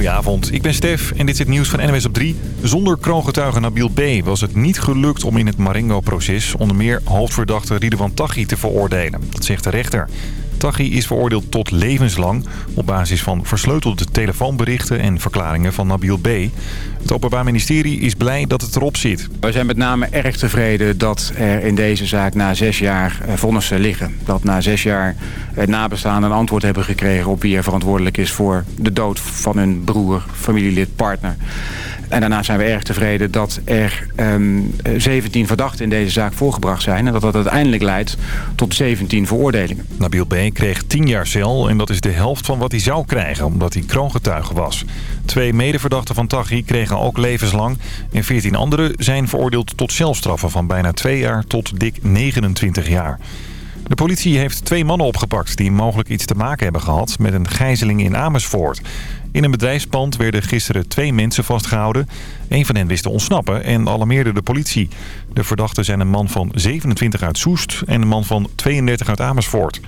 Goedenavond, ik ben Stef en dit is het nieuws van NWS op 3. Zonder kroongetuige Nabil B. was het niet gelukt om in het Marengo-proces... onder meer hoofdverdachte Ridwan Taghi te veroordelen. Dat zegt de rechter. Taghi is veroordeeld tot levenslang... op basis van versleutelde telefoonberichten en verklaringen van Nabil B. Het Openbaar Ministerie is blij dat het erop zit. We zijn met name erg tevreden dat er in deze zaak na zes jaar eh, vonnissen liggen. Dat na zes jaar eh, nabestaanden een antwoord hebben gekregen... op wie er verantwoordelijk is voor de dood van hun broer, familielid, partner. En daarna zijn we erg tevreden dat er um, 17 verdachten in deze zaak voorgebracht zijn. En dat dat uiteindelijk leidt tot 17 veroordelingen. Nabil B. kreeg 10 jaar cel en dat is de helft van wat hij zou krijgen omdat hij kroongetuige was. Twee medeverdachten van Taghi kregen ook levenslang. En 14 anderen zijn veroordeeld tot celstraffen van bijna 2 jaar tot dik 29 jaar. De politie heeft twee mannen opgepakt die mogelijk iets te maken hebben gehad met een gijzeling in Amersfoort. In een bedrijfspand werden gisteren twee mensen vastgehouden. Een van hen wist te ontsnappen en alarmeerde de politie. De verdachten zijn een man van 27 uit Soest en een man van 32 uit Amersfoort.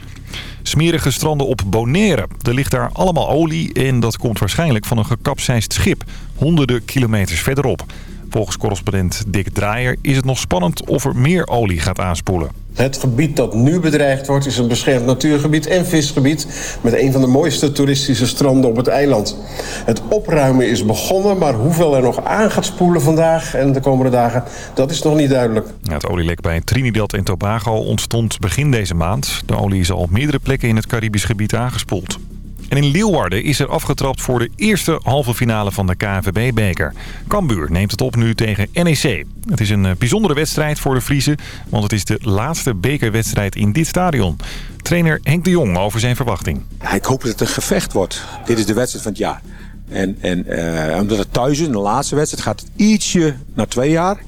Smerige stranden op Bonaire. Er ligt daar allemaal olie en dat komt waarschijnlijk van een gekapseist schip. Honderden kilometers verderop. Volgens correspondent Dick Draaier is het nog spannend of er meer olie gaat aanspoelen. Het gebied dat nu bedreigd wordt is een beschermd natuurgebied en visgebied... met een van de mooiste toeristische stranden op het eiland. Het opruimen is begonnen, maar hoeveel er nog aan gaat spoelen vandaag en de komende dagen... dat is nog niet duidelijk. Het olielek bij Trinidad en Tobago ontstond begin deze maand. De olie is al op meerdere plekken in het Caribisch gebied aangespoeld. En in Leeuwarden is er afgetrapt voor de eerste halve finale van de KNVB-beker. Cambuur neemt het op nu tegen NEC. Het is een eh, bijzondere wedstrijd voor de Friese, want het is de laatste bekerwedstrijd in dit stadion. Trainer Henk de Jong over zijn verwachting. Ik hoop dat het een gevecht wordt. Dit is de wedstrijd van het jaar. En, en uh, omdat het thuis is, de laatste wedstrijd, gaat het ietsje naar twee jaar.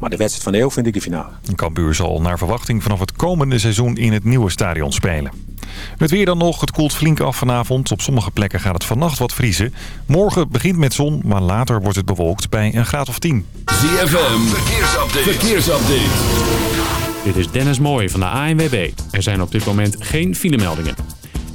Maar de wedstrijd van de eeuw vind ik de finale. Cambuur zal naar verwachting vanaf het komende seizoen in het nieuwe stadion spelen. Het weer dan nog. Het koelt flink af vanavond. Op sommige plekken gaat het vannacht wat vriezen. Morgen begint met zon, maar later wordt het bewolkt bij een graad of 10. ZFM, verkeersupdate. verkeersupdate. Dit is Dennis Mooij van de ANWB. Er zijn op dit moment geen filemeldingen.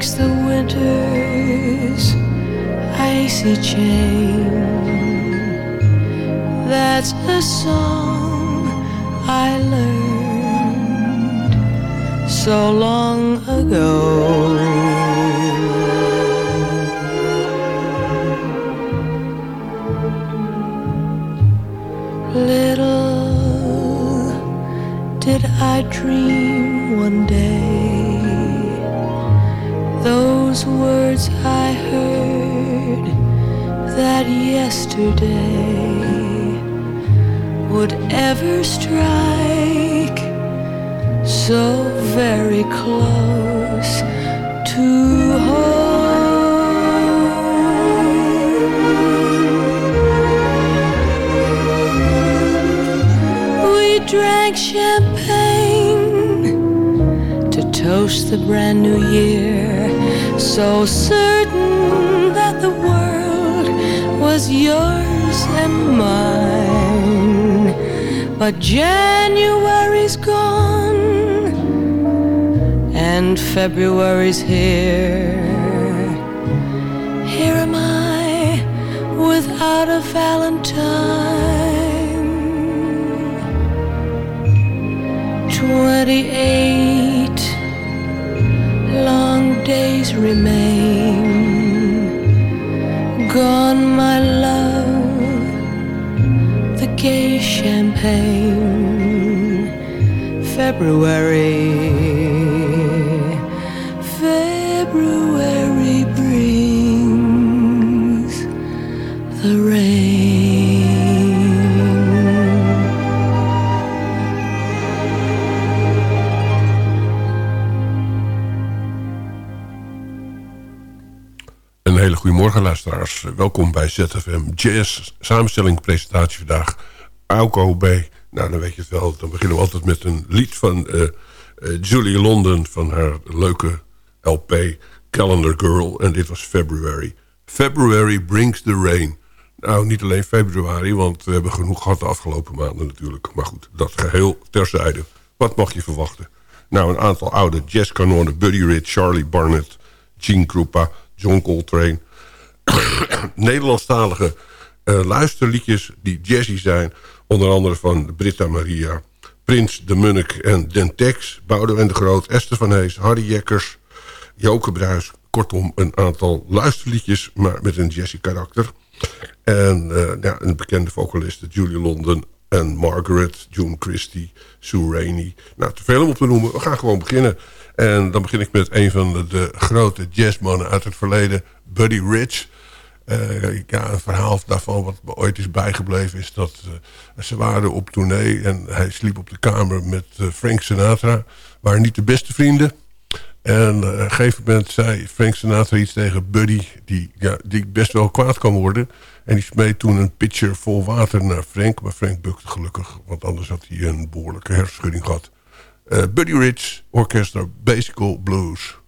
breaks the winter's icy chain. That's a song I learned so long ago. Little did I dream one day those words I heard that yesterday would ever strike so very close to home. We drank champagne to toast the brand new year, so certain that the world was yours and mine. But January's gone and February's here. Here am I without a Valentine. 28 remain. Gone, my love, the gay champagne. February, Een hele goede morgen luisteraars. Welkom bij ZFM Jazz. Samenstelling, presentatie vandaag. Auko B. Nou, dan weet je het wel. Dan beginnen we altijd met een lied van uh, Julie London... van haar leuke LP Calendar Girl. En dit was February. February brings the rain. Nou, niet alleen februari, want we hebben genoeg gehad de afgelopen maanden natuurlijk. Maar goed, dat geheel terzijde. Wat mag je verwachten? Nou, een aantal oude jazzkanonen. Buddy Rich, Charlie Barnett, Gene Krupa, John Coltrane. Nederlandstalige uh, luisterliedjes die jazzy zijn. Onder andere van Britta Maria, Prins de Munnik en Dentex. Boudewijn de Groot, Esther van Hees, Harry Jekkers, Joke Bruis. Kortom, een aantal luisterliedjes, maar met een jazzy karakter. En uh, ja, een bekende vocaliste, Julie London en Margaret, June Christie, Sue Rainey. Nou, te veel om op te noemen. We gaan gewoon beginnen. En dan begin ik met een van de, de grote jazzmannen uit het verleden, Buddy Rich. Uh, ja, een verhaal daarvan wat me ooit is bijgebleven is dat uh, ze waren op tournee en hij sliep op de kamer met uh, Frank Sinatra. Waren niet de beste vrienden. En op een gegeven moment zei Frank Sinatra iets tegen Buddy, die, ja, die best wel kwaad kan worden. En die smeet toen een pitcher vol water naar Frank. Maar Frank bukte gelukkig, want anders had hij een behoorlijke hersenschudding gehad. Buddy Rich, Orchestra Basical Blues.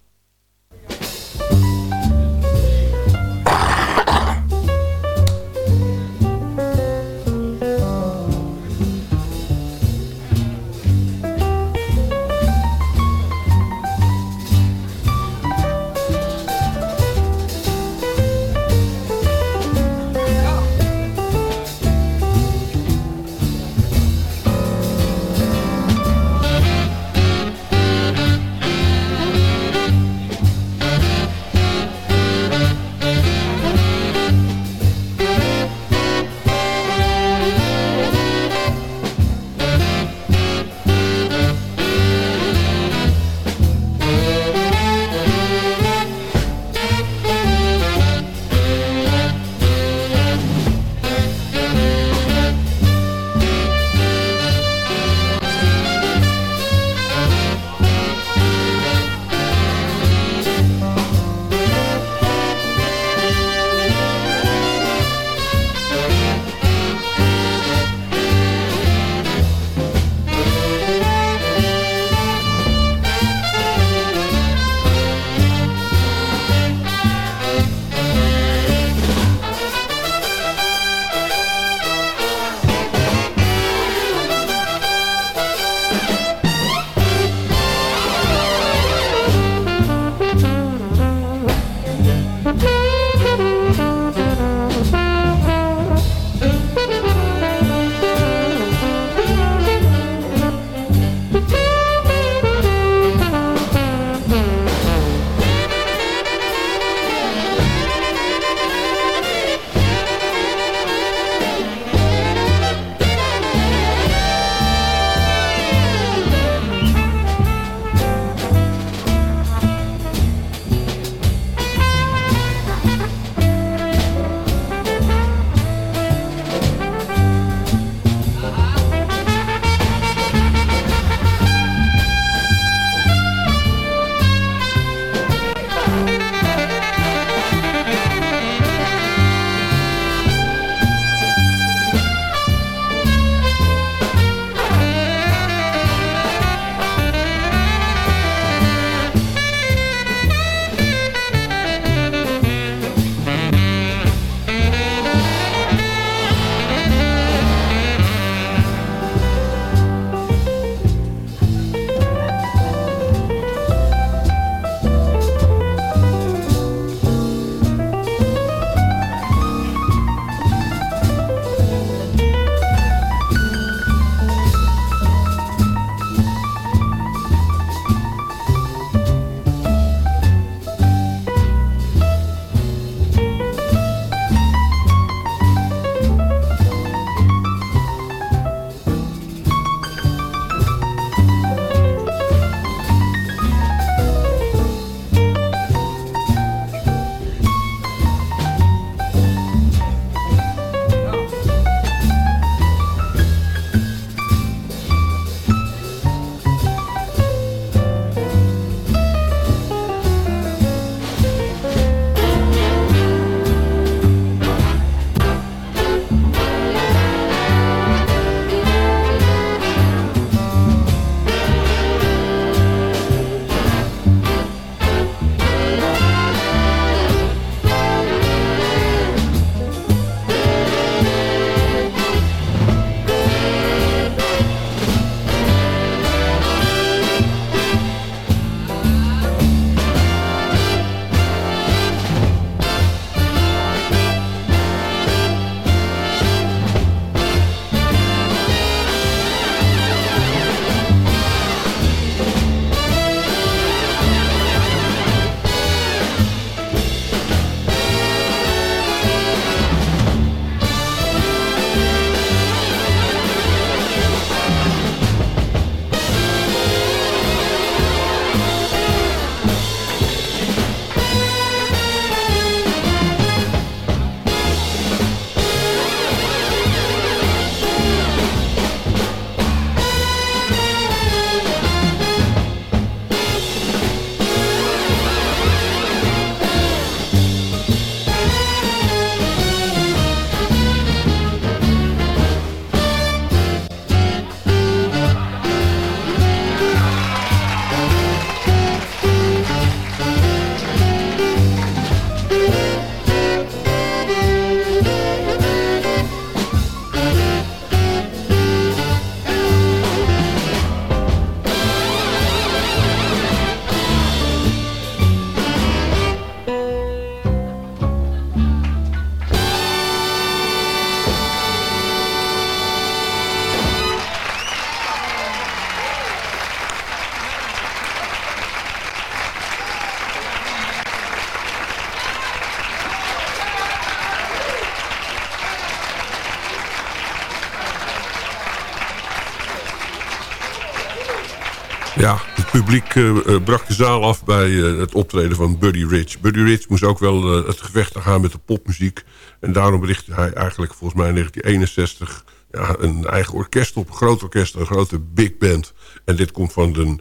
Publiek uh, brak de zaal af bij uh, het optreden van Buddy Rich. Buddy Rich moest ook wel het gevecht gaan met de popmuziek. En daarom richtte hij eigenlijk volgens mij in 1961 ja, een eigen orkest op. Een groot orkest, een grote big band. En dit komt van de,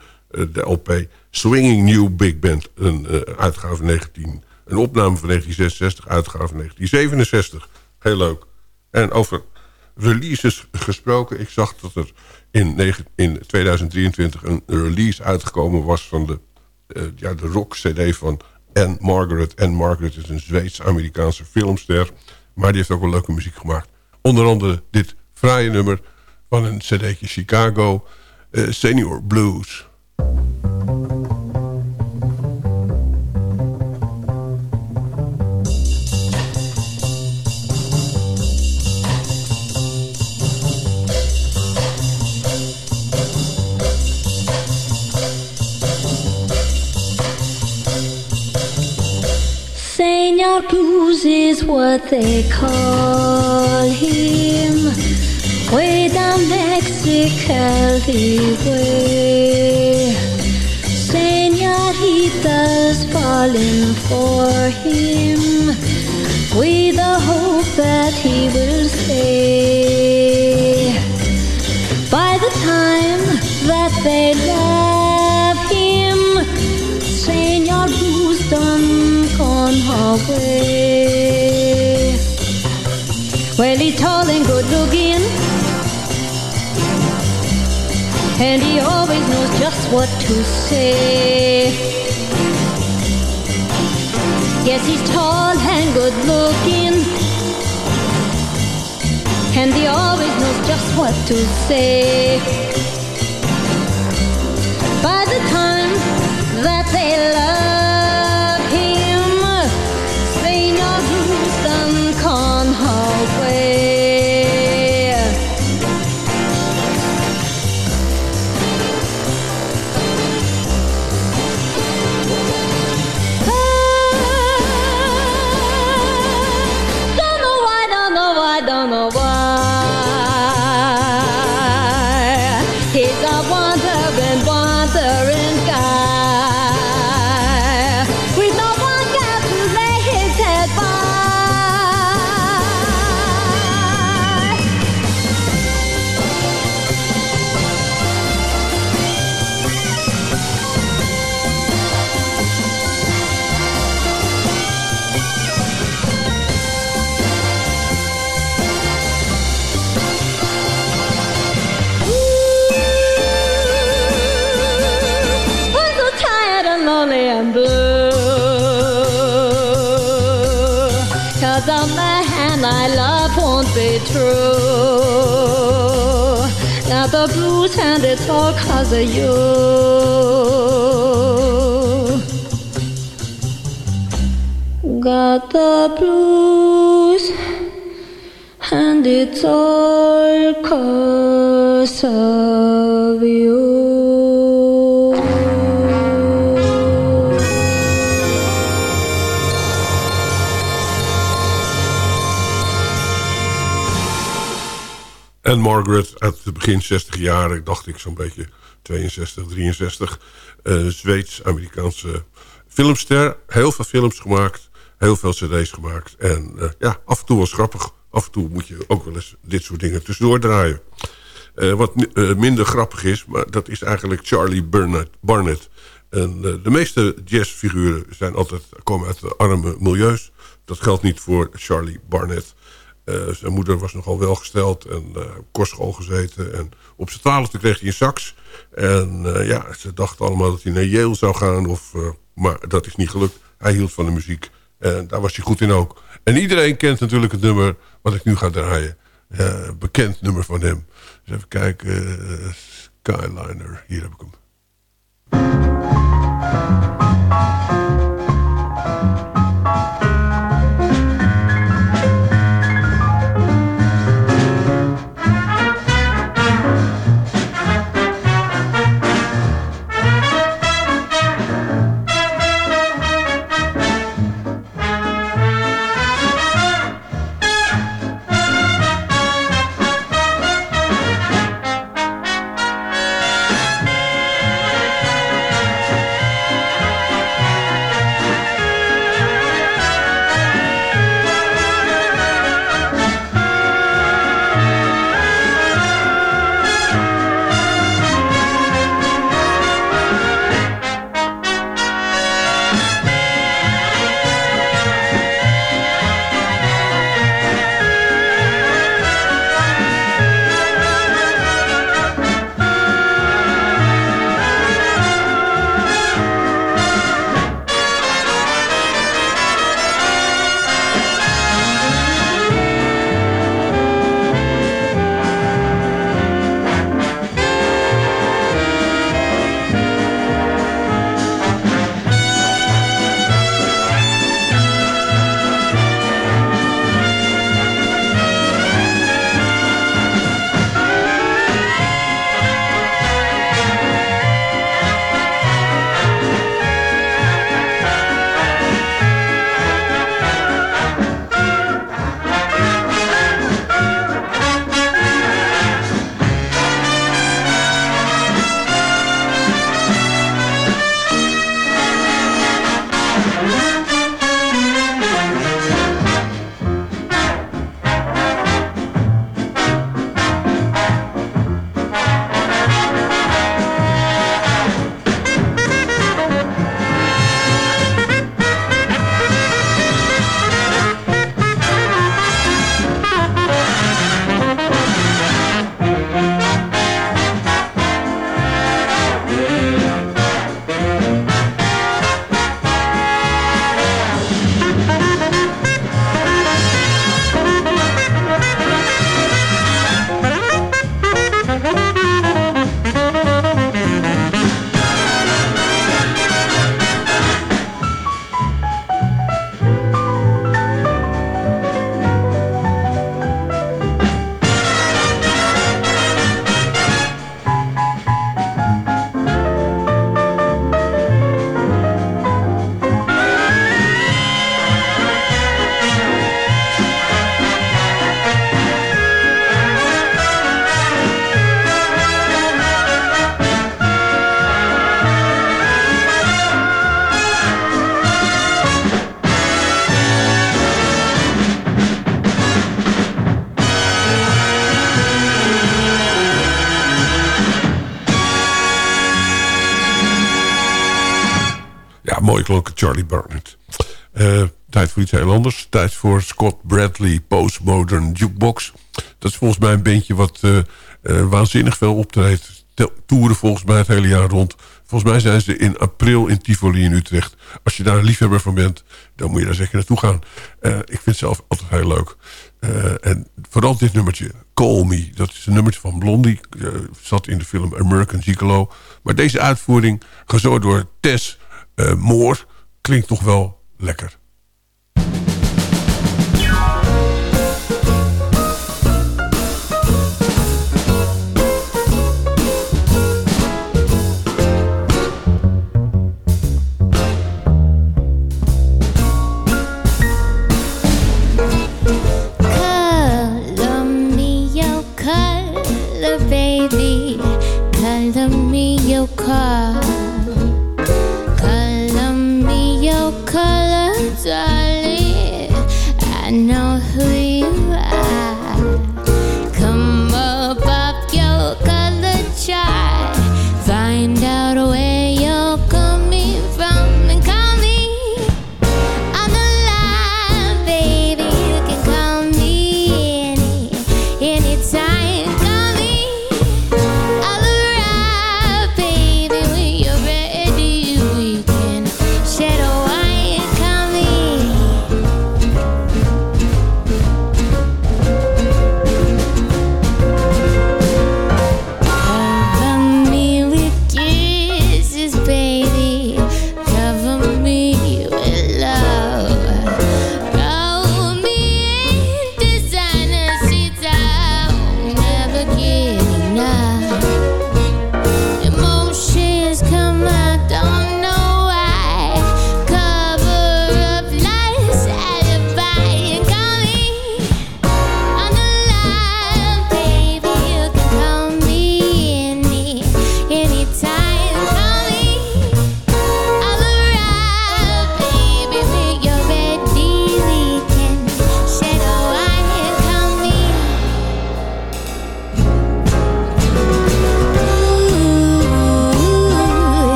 de LP Swinging New Big Band. Een uitgave 19, een opname van 1966, uitgave 1967. Heel leuk. En over releases gesproken. Ik zag dat er in, in 2023 een release uitgekomen was van de, uh, ja, de rock-cd van Anne Margaret. Anne Margaret is een Zweeds-Amerikaanse filmster. Maar die heeft ook wel leuke muziek gemaakt. Onder andere dit fraaie nummer van een cd'tje Chicago, uh, Senior Blues. Blues is what they call him. Way down Mexicali way. Senoritas falling for him. With the hope that he will stay. By the time that they love gone away. Well, he's tall and good looking, and he always knows just what to say. Yes, he's tall and good looking, and he always knows just what to say. By the time that they love be true. Got the blues and it's all cause of you. Got the blues and it's all cause of En Margaret uit de begin 60 jaren, dacht ik zo'n beetje 62, 63. eh, Zweeds-Amerikaanse filmster. Heel veel films gemaakt, heel veel cd's gemaakt. En eh, ja, af en toe was grappig. Af en toe moet je ook wel eens dit soort dingen tussendoor draaien. Eh, wat eh, minder grappig is, maar dat is eigenlijk Charlie Barnett. Barnett. En, de meeste jazzfiguren zijn altijd, komen uit de arme milieus. Dat geldt niet voor Charlie Barnett. Eh, zijn moeder was nogal welgesteld en eh, op kostschool gezeten. En op zijn twaalfde kreeg hij een sax. En eh, ja, ze dachten allemaal dat hij naar Yale zou gaan. Of, eh, maar dat is niet gelukt. Hij hield van de muziek. En daar was hij goed in ook. En iedereen kent natuurlijk het nummer wat ik nu ga draaien. Eh, bekend nummer van hem. Dus even kijken. eh, Skyliner. Hier heb ik hem. Barnett. Uh, tijd voor iets heel anders. Tijd voor Scott Bradley Postmodern Jukebox. Dat is volgens mij een bandje wat uh, uh, waanzinnig veel optreedt. Toeren volgens mij het hele jaar rond. Volgens mij zijn ze in april in Tivoli in Utrecht. Als je daar een liefhebber van bent, dan moet je daar zeker naartoe gaan. ik vind het zelf altijd heel leuk. en vooral dit nummertje, Call Me. Dat is een nummertje van Blondie. zat in de film American Gigolo. Maar deze uitvoering, gezorgd door Tess Moore... klinkt toch wel lekker.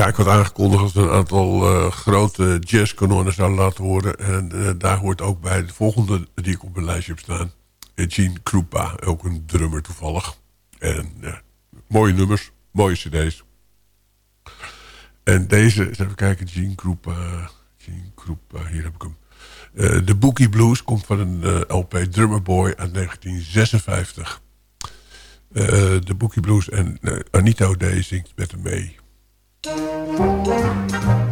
Ja, ik had aangekondigd dat we een aantal eh, grote jazzkanonnen zouden laten horen. En eh, daar hoort ook bij de volgende die ik op mijn lijstje heb staan. eh, Gene Krupa, ook een drummer toevallig. En ja, mooie nummers, mooie cd's. En deze, even kijken, Gene Krupa. Gene Krupa, hier heb ik hem. Eh, de Bookie Blues komt van een eh, LP Drummer Boy uit 1956. Eh, de Bookie Blues en eh, Anita O'Day zingt met hem mee. Thank you.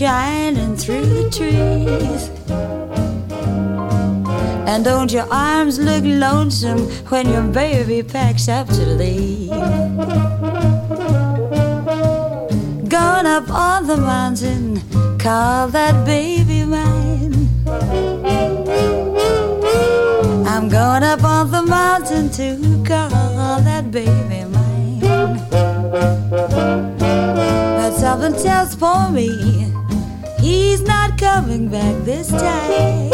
Shining through the trees? And don't your arms look lonesome when your baby packs up to leave? Gone up on the mountain, call that baby mine. I'm going up on the mountain to call that baby mine. But something tells for me he's not coming back this time.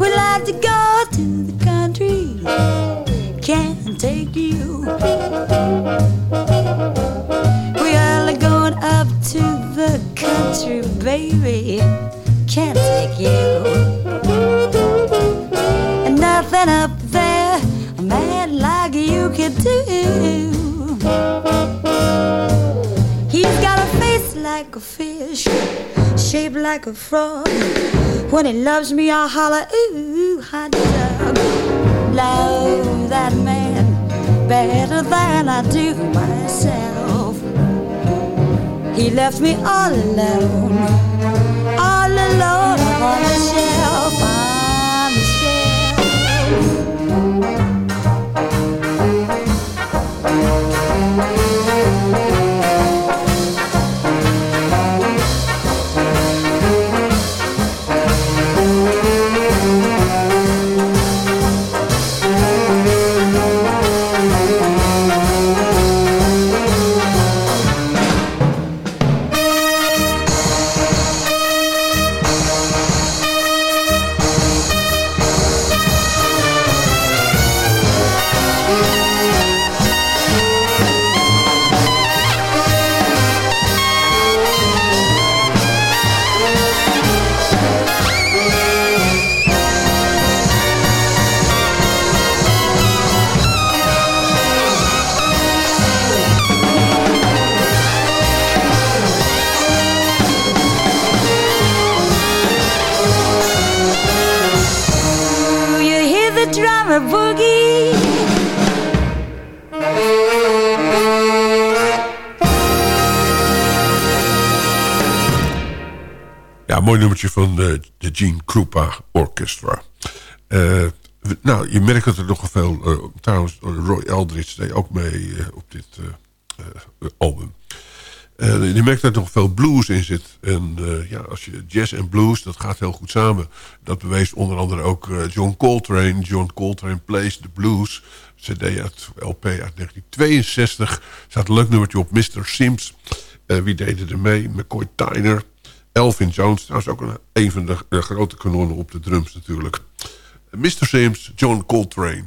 We like to go to the country, can't take you. We are going up to the country, baby, can't take you. And nothing up there a man like you can do. Shaped like a frog. When he loves me, I holler, ooh, hot dog. Love that man better than I do myself. He left me all alone, all alone on the shelf, on the shelf. Mooi nummertje van eh, de Gene Krupa Orchestra. Eh, nou, je merkt dat er nogal veel... eh, trouwens, Roy Eldridge deed ook mee eh, op dit album. Je merkt dat er nog veel blues in zit. En ja, als je jazz en blues, dat gaat heel goed samen. Dat bewees onder andere ook John Coltrane. John Coltrane Plays the Blues. CD uit LP uit 1962. Er staat een leuk nummertje op. Mr. Sims. Wie deden er mee? McCoy Tyner. Elvin Jones, dat is ook een, een van de, grote kanonnen op de drums natuurlijk. Mr. Sims, John Coltrane.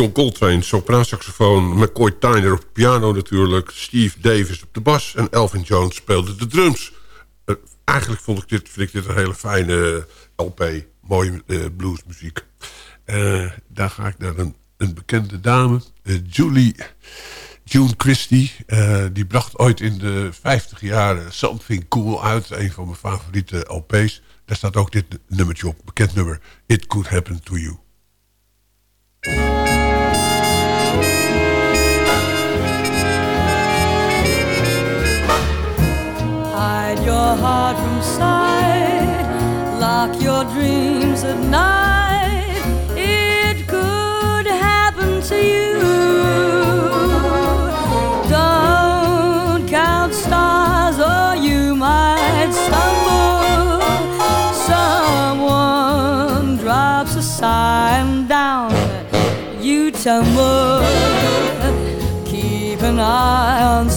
John Coltrane, sopraansaxofoon. McCoy Tyner op piano natuurlijk. Steve Davis op de bas. En Elvin Jones speelde de drums. Uh, eigenlijk vond ik dit, vind ik dit een hele fijne LP. Mooie uh, bluesmuziek. Uh, daar ga ik naar een, een bekende dame. Julie... June Christie, die bracht ooit in de 50 jaren Something Cool uit. Een van mijn favoriete LP's. Daar staat ook dit nummertje op, bekend nummer. It Could Happen To You. Your heart from sight, lock your dreams at night. It could happen to you. Don't count stars or you might stumble. Someone drops a sign down, you tumble. Keep an eye on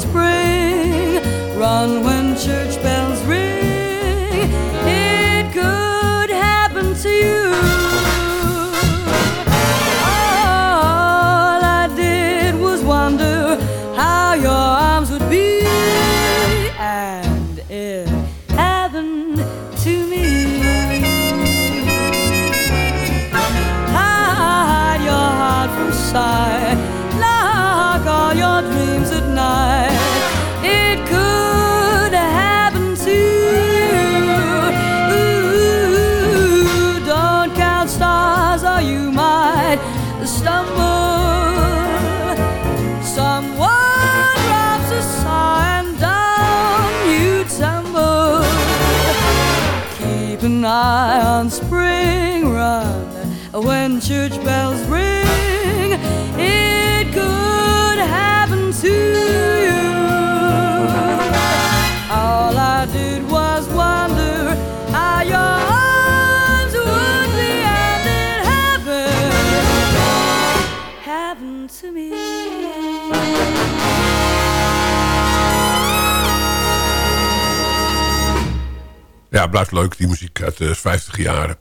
blijft leuk, die muziek uit de 50 jaren.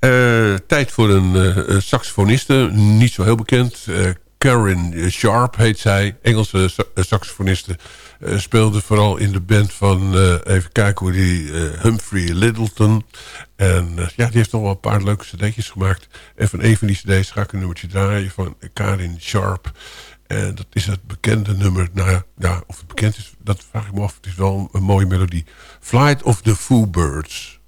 Uh, tijd voor een uh, saxofoniste, niet zo heel bekend. Uh, Karen Sharp heet zij, Engelse sa saxofoniste. Speelde vooral in de band van, even kijken hoe die, Humphrey Littleton. En ja, die heeft nog wel een paar leuke cd'tjes gemaakt. En van een van die cd's ga ik een nummertje draaien van Karin Sharp. En dat is het bekende nummer. Nou ja, of het bekend is, dat vraag ik me af. Het is wel een mooie melodie. Flight of the Foo Birds.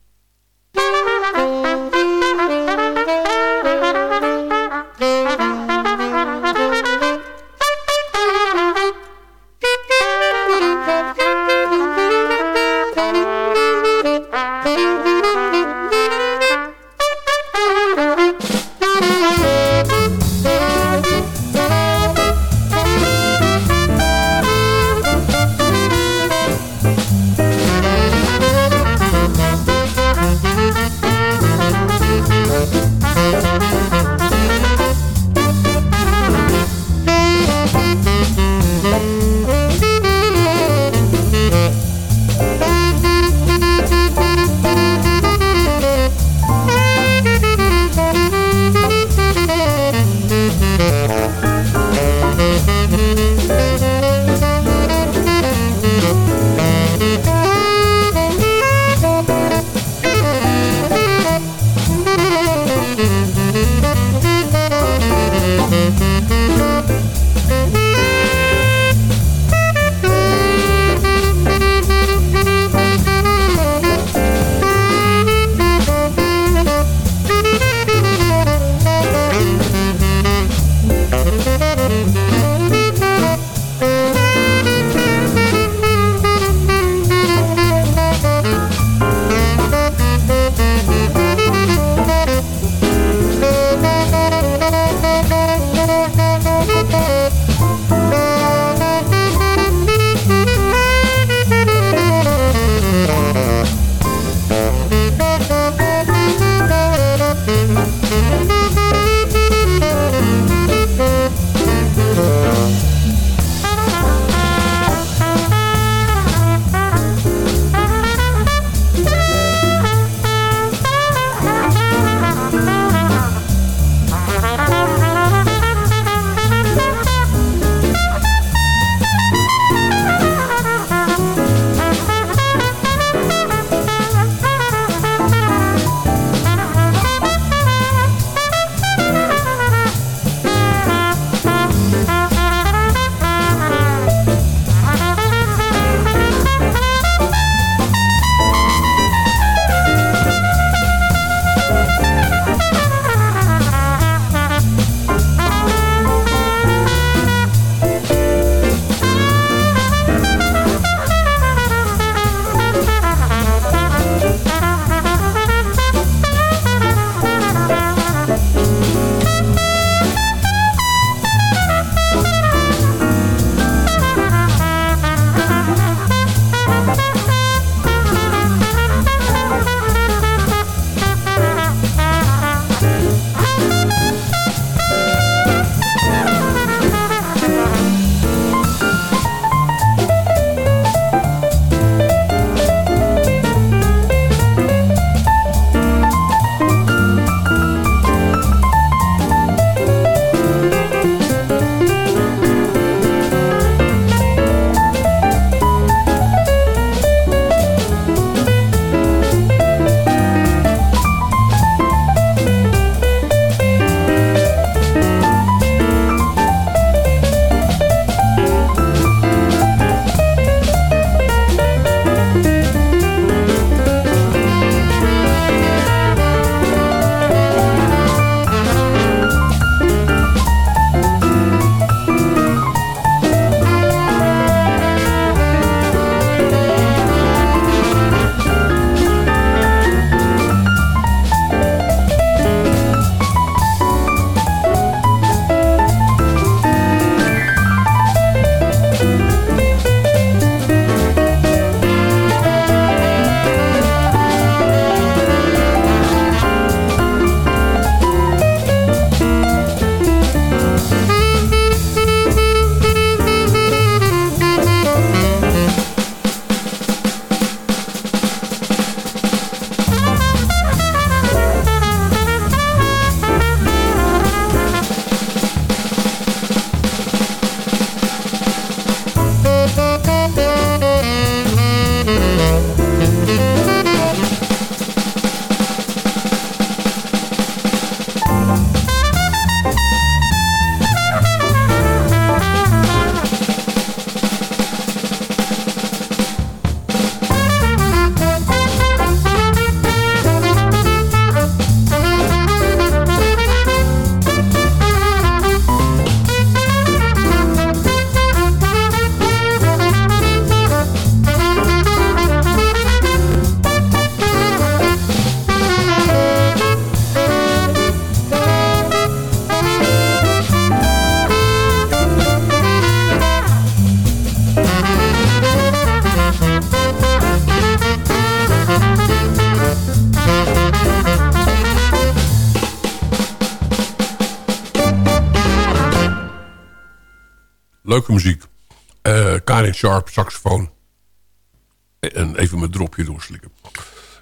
Leuke muziek. Eh, Karin Sharp, saxofoon. En even mijn dropje doorslikken.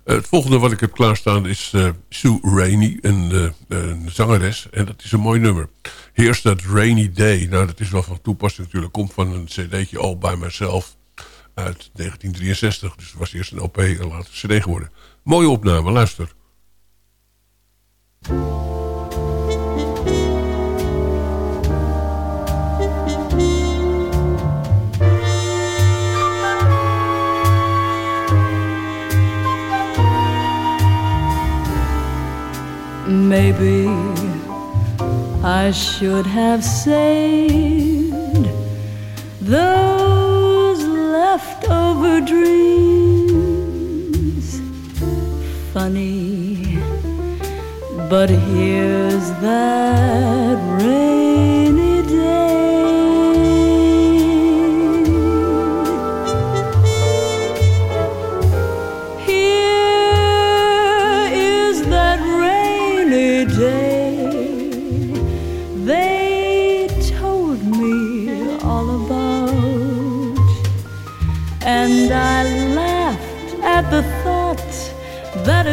Eh, het volgende wat ik heb klaarstaan is eh, Sue Rainey, een, een zangeres. En dat is een mooi nummer. Here's That Rainy Day. Nou, dat is wel van toepassing natuurlijk. Komt van een cd'tje All By Myself uit 1963. Dus het was eerst een OP en later cd geworden. Mooie opname, luister. Maybe I should have saved those leftover dreams. Funny, but here's that rainy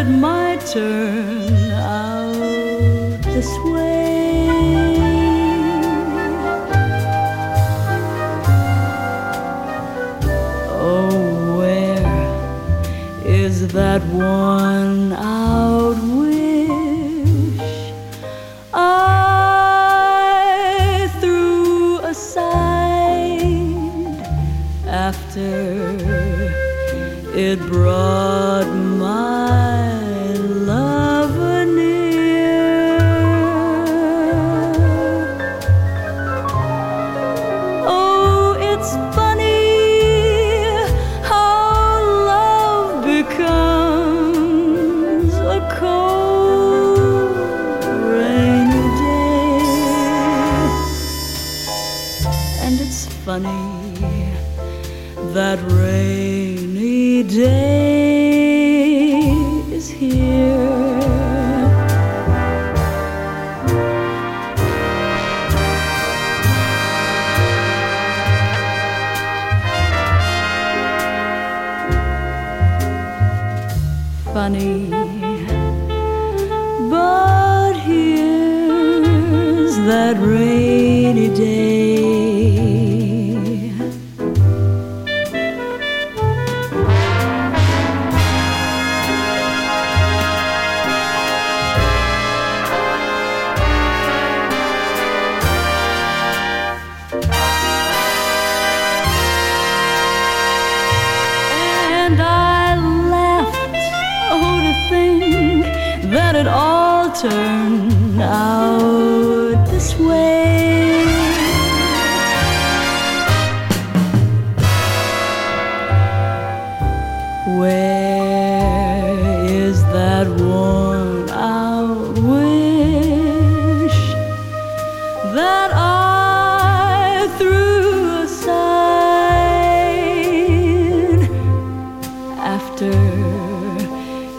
it might turn out this way. Oh, where is that one out wish I threw aside after it brought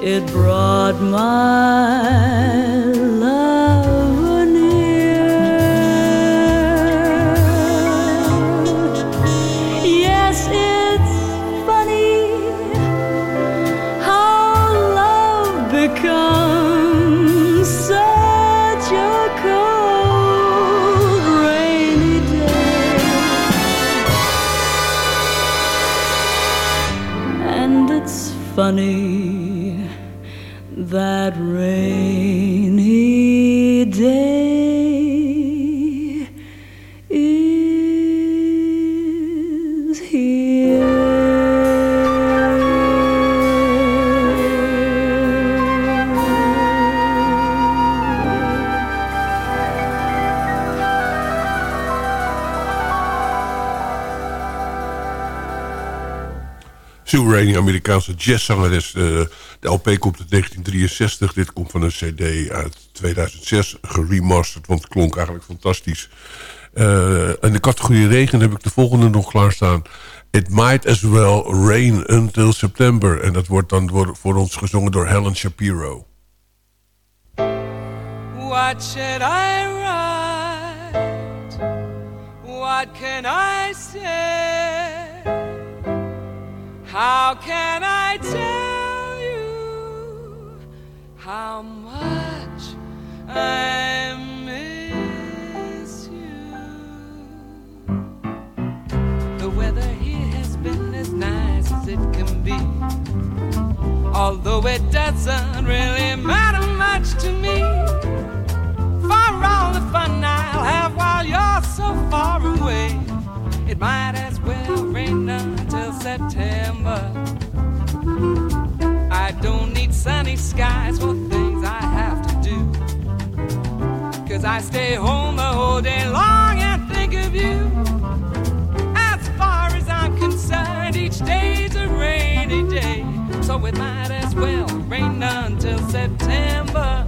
it brought my lover Rainey, Amerikaanse jazzzangeres. Eh, de LP komt uit 1963. Dit komt van een cd uit 2006. Geremasterd, want het klonk eigenlijk fantastisch. Eh, in de categorie regen heb ik de volgende nog klaarstaan. It might as well rain until September. En dat wordt dan voor, ons gezongen door Helen Shapiro. What should I write? What can I say? How can I tell you how much I miss you? The weather here has been as nice as it can be. Although it doesn't really matter much to me. For all the fun I'll have while you're so far away, it might I stay home the whole day long and think of you. As far as I'm concerned, each day's a rainy day. So it might as well rain until September.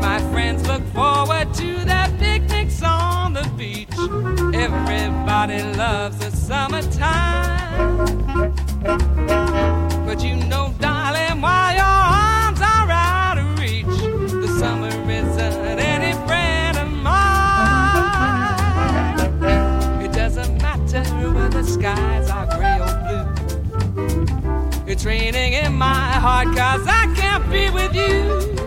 My friends look forward to their picnics on the beach. Everybody loves the summertime. But you It's raining in my heart cause I can't be with you.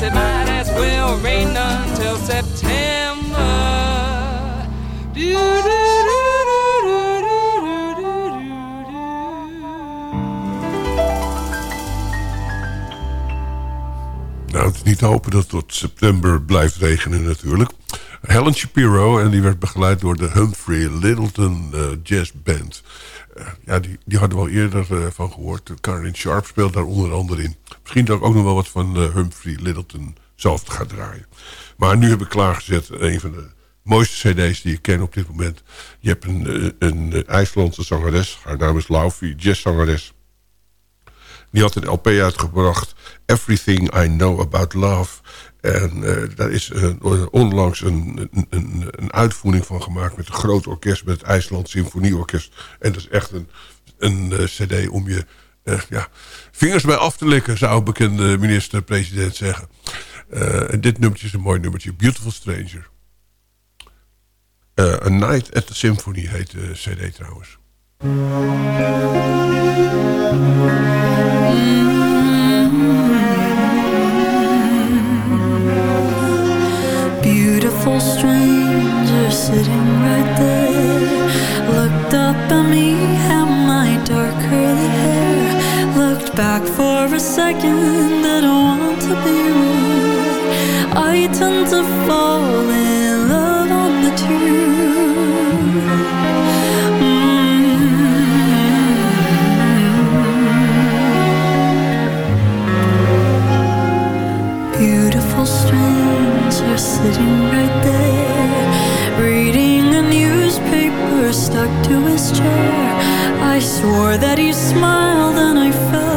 Yes, it might as well rain until September. Nou, het is niet te hopen dat tot september blijft regenen natuurlijk. Helen Shapiro en die werd begeleid door de Humphrey Littleton eh, Jazz Band. Eh, ja, die, die hadden we al eerder eh, van gehoord. Karin Sharp speelt daar onder andere in. Misschien dat ik ook nog wel wat van eh, Humphrey Littleton zelf ga draaien. Maar nu heb ik klaargezet een van de mooiste cd's die ik ken op dit moment. Je hebt een, een, IJslandse zangeres. Haar naam is Laufey, jazzzangeres. Die had een LP uitgebracht, Everything I Know About Love. En eh, daar is eh, onlangs een, een, een, uitvoering van gemaakt... met een groot orkest, met het IJsland Symfonieorkest. En dat is echt een, een eh, cd om je ja, vingers bij af te likken... zou bekende minister-president zeggen. En dit nummertje is een mooi nummertje, Beautiful Stranger. A Night at the Symphony heet de cd trouwens. Beautiful sitting right there. Looked up at me and my dark curly hair. Looked back for a second, didn't want to be rude. I tend to fall in love on the tube mm-hmm. Beautiful stranger sitting right gesture I swore that he smiled and I felt.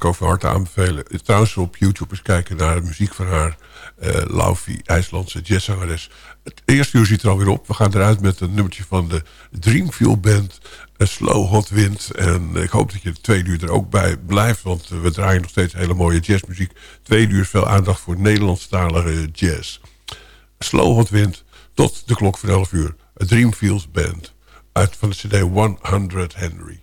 Ik kan van harte aanbevelen. Trouwens op YouTube eens kijken naar de muziek van haar. eh Laufi, IJslandse jazzzangeres. Het eerste uur zit er alweer op. We gaan eruit met een nummertje van de Dreamfield Band. Een Slow Hot Wind. En ik hoop dat je de tweede uur er ook bij blijft. Want eh, we draaien nog steeds hele mooie jazzmuziek. Tweede uur veel aandacht voor Nederlandstalige jazz. Slow Hot Wind tot de klok van 11 uur. A Dreamfield Band. Uit van de cd 100 Henry.